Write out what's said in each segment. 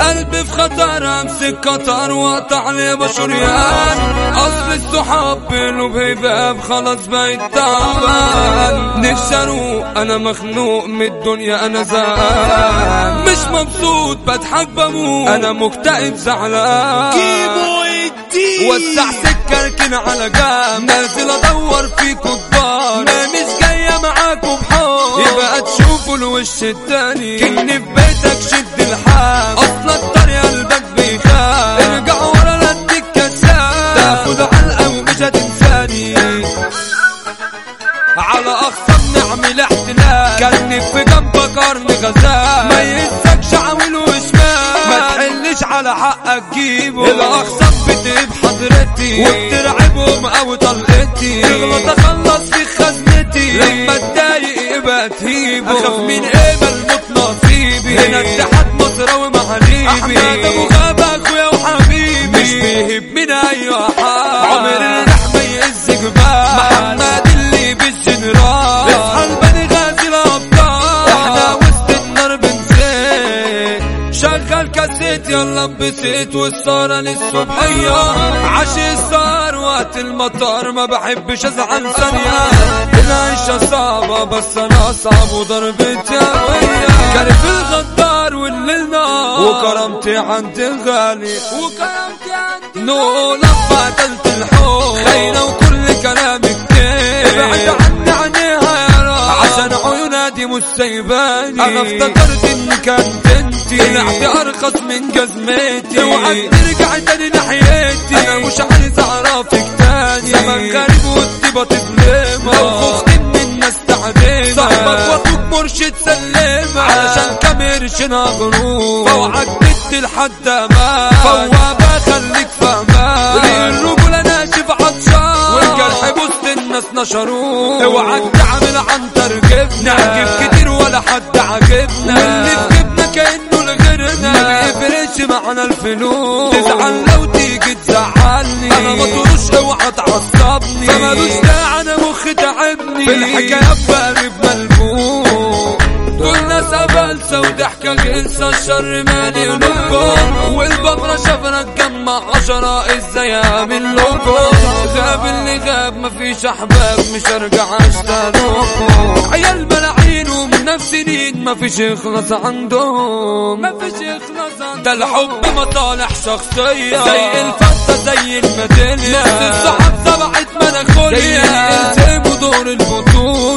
قلبي في خطر أمسك قطر واقطع لي بشريان. أصل الصحاب بينه بهباب خلاص بقيت تعبان نفسي اروق أنا مخنوق من الدنيا أنا زهقان مش مبسوط بضحك بموت. أنا مكتئب زعلان. كيمو الدين وسع سكة اركن على جنب. نازل أدور فيكوا كبار. ما مش جاية معاكوا بحب يبقى تشوفوا الوش التاني؟ كني في بيتك شد الحال. أصلا الطريق قلبك بيخاف. ارجع ورا اديك كساب تاخد علقة ومش هتنساني. على اخصام نعمل احتلال كان في جنبك قرن غزال. ما ينسكش عامل وشمال. ما تحلش على حقك جيبه. الاخصام بتجيب حضرتي. وبترعبهم أو طلقتي. تغلط أخلص في خزنتي. لما اتضايق تهيبه أخاف من إيه الموت نصيبي هنا اتحاد مصر ومحاليبي أحمد أبو غابة أخويا وحبيبي. مش بيهب من أي حال شغل كاسيت يلا بسيت والسهرة للصبحية عشي السهر وقت المطار ما بحبش أزعل ثانية. العيشة صعبة بس أنا صعب وضربتي قوية كارف الغدار والليل نار وكرامتي عندي غالي. وكرامتي عندي نو لما قتلت الحب سايباني أنا افتكرت ان كانت انتي طلعت أرخص من جزمتي. اوعى ترجع تاني ناحيتي. أنا مش عايز أعرفك تاني. زمان غريب والطيبة تظلمها. لو خفت من الناس تعدينا صاحبك وأخوك مرشد سلمها. علشان كام قرش غروب فوعك بنت لحد ما. فوابة خليك فاهمان نشروه اوعك تعمل عنتر جبنا نعجب كتير ولا حد عاجبنا واللي في جبنا كأنه لغيرنا. ما بيفرقش معانا الفلوس. تزعل لو تيجي تزعلني. أنا ما طروش اوعى تعصبني فمالوش داعي أنا مخي تعبني. في الحكايات بقلب ملموم دول ناس قبلسة وضحكة غلسة الشر مالي قلوبكم والببرة شافنا تجمع عشرة إزاي اعمل لكم غاب اللي غاب مفيش أحباب مش أرجع اشتغلكم عيال ملاعين ومن نفس سنين مفيش يخلص عندهم. مفيش يخلص عندهم. ده الحب مصالح شخصية. زي الفتة زي الميدالية. نفس الصحاب سبعت مناخوليا التزموا دور البطولة.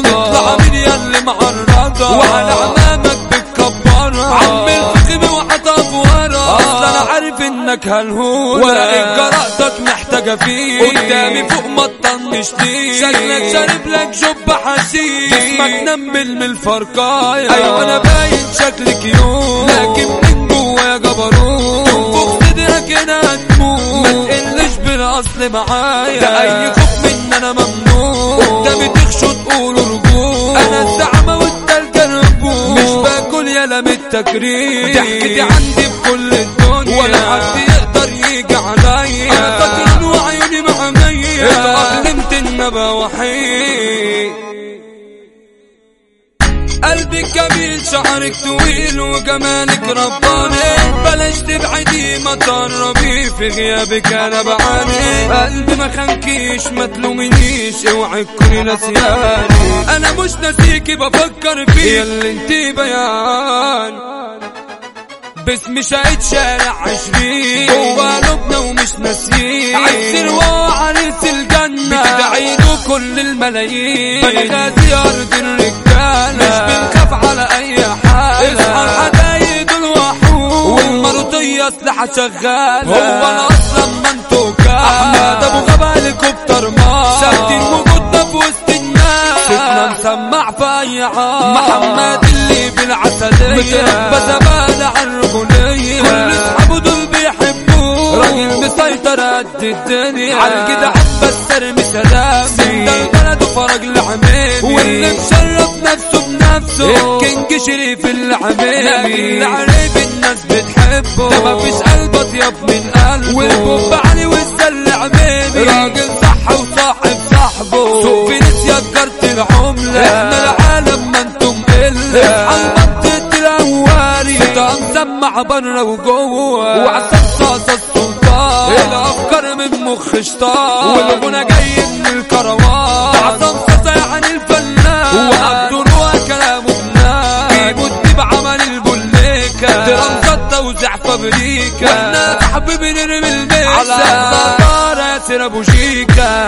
عارف إنك هالهولة ولا جرأتك محتاجة فيه. قدامي فوق ما تطنشتيش شكلك شارب لك جب حشيش. جسمك نمل من الفرقاية. أيوه أنا باين شكلي كيوت لكن من جوايا جبروت. تنفخ صدرك هنا هتموت ما تقلش بالأصل معايا. ده أي خوف من أنا ممنوع. قدامي تخشوا تقولوا رجوع. أنا الزعمة والتلج الرجوع مش باكل يلا من التكريم. ضحكتي عندي بكل الدنيا. ولا حد يقدر يجي عليا أنا وعيوني محمية اتأقلمت ان ابقى وحيد. قلبك جميل شعرك طويل وجمالك رباني. بلاش تبعدي ما تقربي في غيابك أنا بعاني. قلبي ما خانكيش ما تلومنيش أوعي تكوني نسياني. أنا مش ناسيكي بفكر فيك. اللي انتي بيان. باسم شاهد شارع عشرين جوا قلوبنا ومش ناسيين. عايزين وعريس الجنة. بتدعي له كل الملايين. بنغازي أرض الرجالة. مش بنخاف على أي حالة. اصحى الحدايد الوحوش. والمرضية أسلحة شغالة. هو أنا أصلا ما انتو أحمد أبو غابة هليكوبتر مار شاهدين وجودنا في وسط الناس. صوتنا مسمع في أي عام محمد اللي بالعسلية. متربى زبالة قد الدنيا. على كده بس ارمي سلام ده البلد وفرج العميد واللي مشرف نفسه بنفسه. الكينج شريف العميد لكن العريب الناس بتحبه. ده مفيش قلب اطيب من قلبه. والبوب علي والسل عميدي راجل صح وصاحب صاحبه. سوق في نسيا كارت العملة. إحنا العالم ما أنتم قلة على منطقة الاواري مسمع بره وجوه. وعصام صاصة السلطان الافكار من مخ شطان والغنى جاي من الكروان عصام صاصة يعني الفنان وعبده نوى كلامه بنان بيمد بعمل البوليكا درامزات توزيع فابريكا وإحنا يا صاحبي بنرمي الميسا على النظارة ياسر أبو شيكا